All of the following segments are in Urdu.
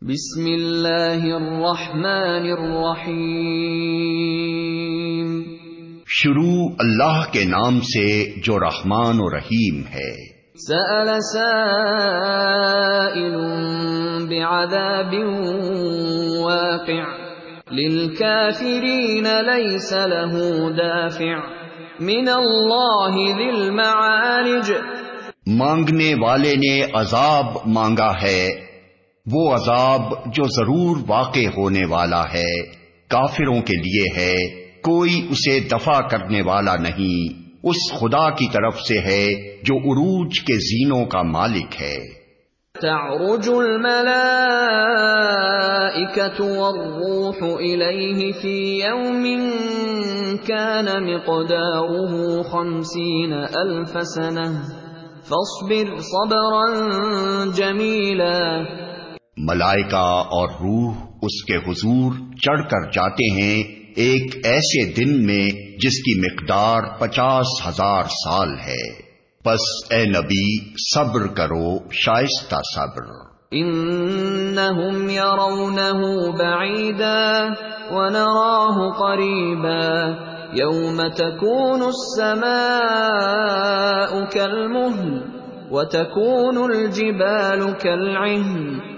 بسم اللہ الرحمن الرحیم۔ شروع اللہ کے نام سے جو رحمان و رحیم ہے۔ سأل سائل بعذاب واقع۔ للكافرين ليس له دافع۔ من اللہ ذی المعارج۔ مانگنے والے نے عذاب مانگا ہے۔ وہ عذاب جو ضرور واقع ہونے والا ہے، کافروں کے لیے ہے، کوئی اسے دفع کرنے والا نہیں۔ اس خدا کی طرف سے ہے جو عروج کے زینوں کا مالک ہے۔ تعرج والروح في يوم كان مقداره خمسين ألف سنة فاصبر صبرا جميلا ملائکہ اور روح اس کے حضور چڑھ کر جاتے ہیں ایک ایسے دن میں جس کی مقدار پچاس ہزار سال ہے۔ بس اے نبی، صبر کرو، شائستہ صبر۔ انہم یرونہ بعیدا ونراہ قریبا یوم تکون السماء کالمہل وتکون الجبال کالعہن۔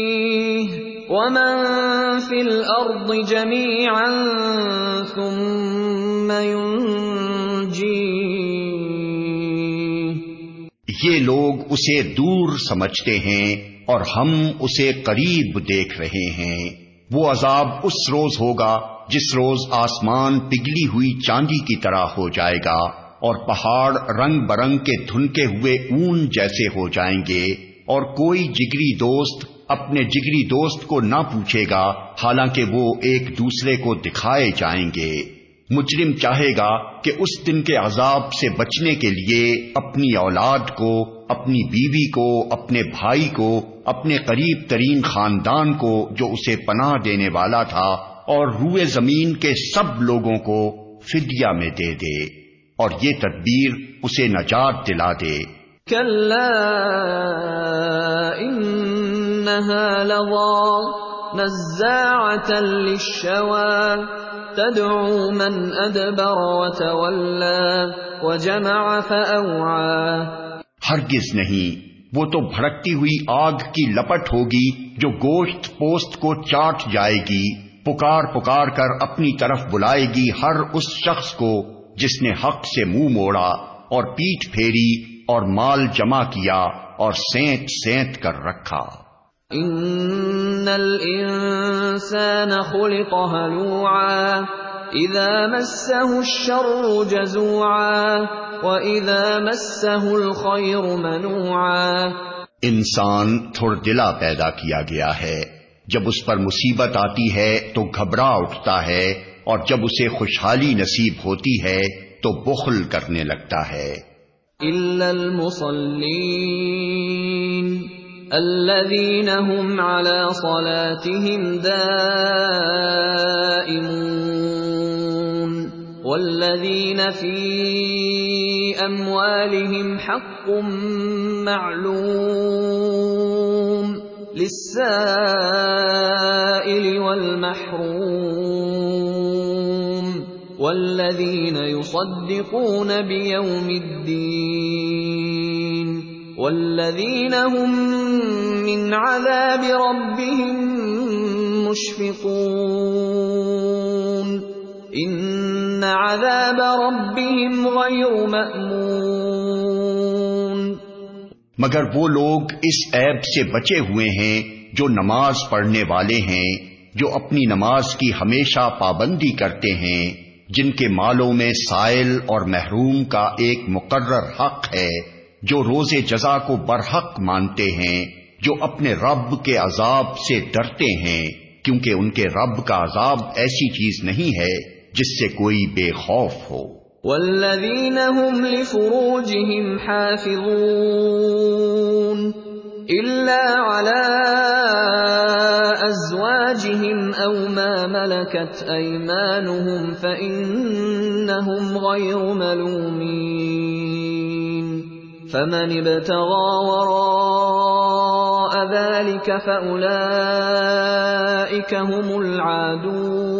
ومن في الارض جميعا ثم یہ لوگ اسے دور سمجھتے ہیں اور ہم اسے قریب دیکھ رہے ہیں۔ وہ عذاب اس روز ہوگا جس روز آسمان پگلی ہوئی چاندی کی طرح ہو جائے گا اور پہاڑ رنگ برنگ کے دھنکے ہوئے اون جیسے ہو جائیں گے اور کوئی جگری دوست اپنے جگری دوست کو نہ پوچھے گا، حالانکہ وہ ایک دوسرے کو دکھائے جائیں گے۔ مجرم چاہے گا کہ اس دن کے عذاب سے بچنے کے لیے اپنی اولاد کو، اپنی بیوی کو، اپنے بھائی کو، اپنے قریب ترین خاندان کو جو اسے پناہ دینے والا تھا اور روئے زمین کے سب لوگوں کو فدیہ میں دے دے اور یہ تدبیر اسے نجات دلا دے۔ إنها لظى نزاعة للشوى. تدعو من أدبر وتولى وجمع فأوعى. ہرگز نہیں، وہ تو بھڑکتی ہوئی آگ کی لپٹ ہوگی جو گوشت پوست کو چاٹ جائے گی، پکار پکار کر اپنی طرف بلائے گی ہر اس شخص کو جس نے حق سے منہ مو موڑا اور پیٹ پھیری اور مال جمع کیا اور سینت سینت کر رکھا۔ ان الانسان خلق هلوعا اذا مسه الشر جزوعا واذا مسه الخير منوعا انسان تھوڑ دلا پیدا کیا گیا ہے۔ جب اس پر مصیبت آتی ہے تو گھبرا اٹھتا ہے اور جب اسے خوشحالی نصیب ہوتی ہے تو بخل کرنے لگتا ہے۔ الذين هم على صلاتهم دائمون والذين في أموالهم حق معلوم للسائل والمحروم والذين يصدقون بيوم الدين والذین هم من عذاب ربهم مشفقون. ان عذاب ربهم غیر مأمون. مگر وہ لوگ اس عیب سے بچے ہوئے ہیں جو نماز پڑھنے والے ہیں، جو اپنی نماز کی ہمیشہ پابندی کرتے ہیں، جن کے مالوں میں سائل اور محروم کا ایک مقرر حق ہے۔ جو روز جزا کو برحق مانتے ہیں، جو اپنے رب کے عذاب سے ڈرتے ہیں، کیونکہ ان کے رب کا عذاب ایسی چیز نہیں ہے جس سے کوئی بے خوف ہو۔ والذین هم لفروجهم حافظون إلا على أزواجهم أو ما ملكت أيمانهم فإنهم غير ملومين فمن ابتغى وراء ذلك فأولئك هم العادون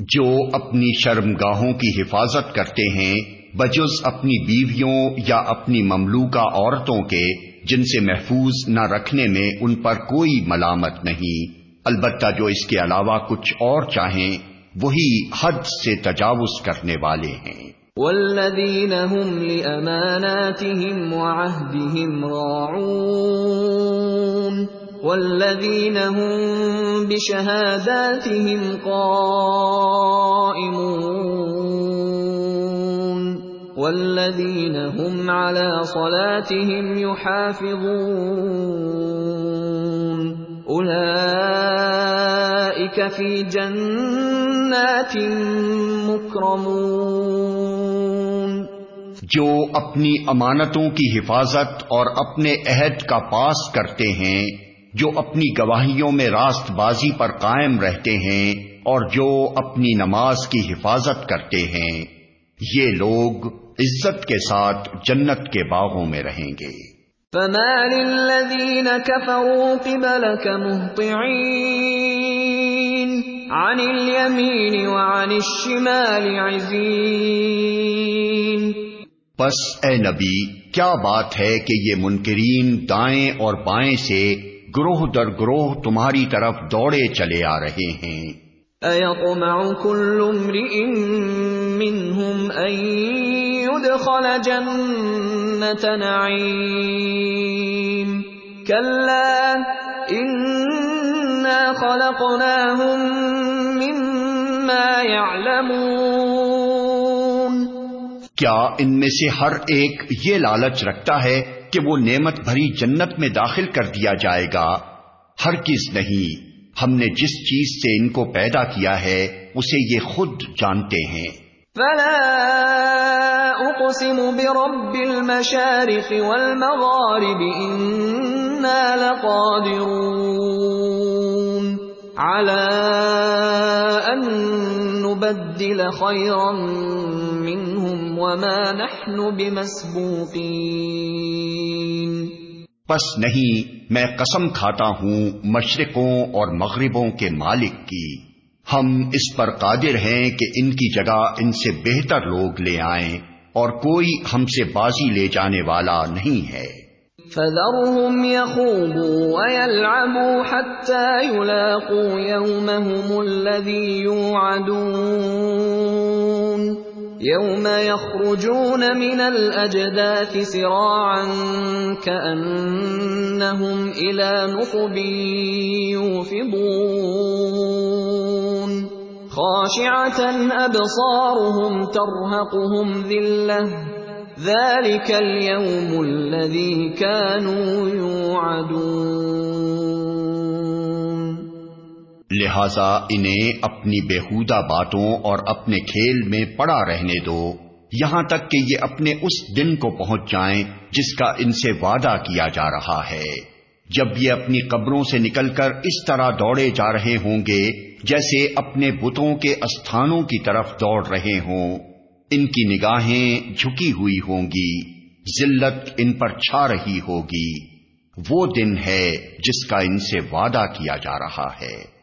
جو اپنی شرمگاہوں کی حفاظت کرتے ہیں، بجز اپنی بیویوں یا اپنی مملوکہ عورتوں کے، جن سے محفوظ نہ رکھنے میں ان پر کوئی ملامت نہیں۔ البتہ جو اس کے علاوہ کچھ اور چاہیں، وہی حد سے تجاوز کرنے والے ہیں۔ والذین هم لأماناتهم وعهدهم راعون والذین هم بشهاداتهم قائمون والذین هم على صلاتهم يحافظون اولئك في جنات مکرمون جو اپنی امانتوں کی حفاظت اور اپنے عہد کا پاس کرتے ہیں، جو اپنی گواہیوں میں راست بازی پر قائم رہتے ہیں اور جو اپنی نماز کی حفاظت کرتے ہیں۔ یہ لوگ عزت کے ساتھ جنت کے باغوں میں رہیں گے۔ فما للذین كفروا قبلك مهطعین عن الیمین وعن الشمال پس اے نبی، کیا بات ہے کہ یہ منکرین دائیں اور بائیں سے گروہ در گروہ تمہاری طرف دوڑے چلے آ رہے ہیں؟ اَيَطْمَعُ كُلُّ امْرِئٍ مِّنْهُمْ أَن يُدْخَلَ جَنَّةَ نَعِيمٍ كَلَّا إِنَّا خَلَقْنَاهُمْ مِمَّا يَعْلَمُونَ کیا ان میں سے ہر ایک یہ لالچ رکھتا ہے کہ وہ نعمت بھری جنت میں داخل کر دیا جائے گا؟ ہر کس نہیں۔ ہم نے جس چیز سے ان کو پیدا کیا ہے، اسے یہ خود جانتے ہیں۔ فلا اقسم برب المشارق والمغارب اننا لقادرون على ان نبدل خيرا منهم وما نحن بمسبوقين. پس نہیں، میں قسم کھاتا ہوں مشرقوں اور مغربوں کے مالک کی۔ ہم اس پر قادر ہیں کہ ان کی جگہ ان سے بہتر لوگ لے آئیں اور کوئی ہم سے بازی لے جانے والا نہیں ہے۔ فذرهم يخوضوا ويلعبوا حتى يلاقوا يومهم الذي يوعدون. يوم يخرجون من الأجداث سراعا كأنهم إلى نصب يوفضون. خاشعة أبصارهم ترهقهم ذلة. ذلك اليوم الذي كانوا يوعدون۔ لہذا انہیں اپنی بےحودہ باتوں اور اپنے کھیل میں پڑا رہنے دو۔ یہاں تک کہ یہ اپنے اس دن کو پہنچ جائیں جس کا ان سے وعدہ کیا جا رہا ہے۔ جب یہ اپنی قبروں سے نکل کر اس طرح دوڑے جا رہے ہوں گے، جیسے اپنے بتوں کے استھانوں کی طرف دوڑ رہے ہوں۔ ان کی نگاہیں جھکی ہوئی ہوں گی، ذلت ان پر چھا رہی ہوگی۔ وہ دن ہے جس کا ان سے وعدہ کیا جا رہا ہے۔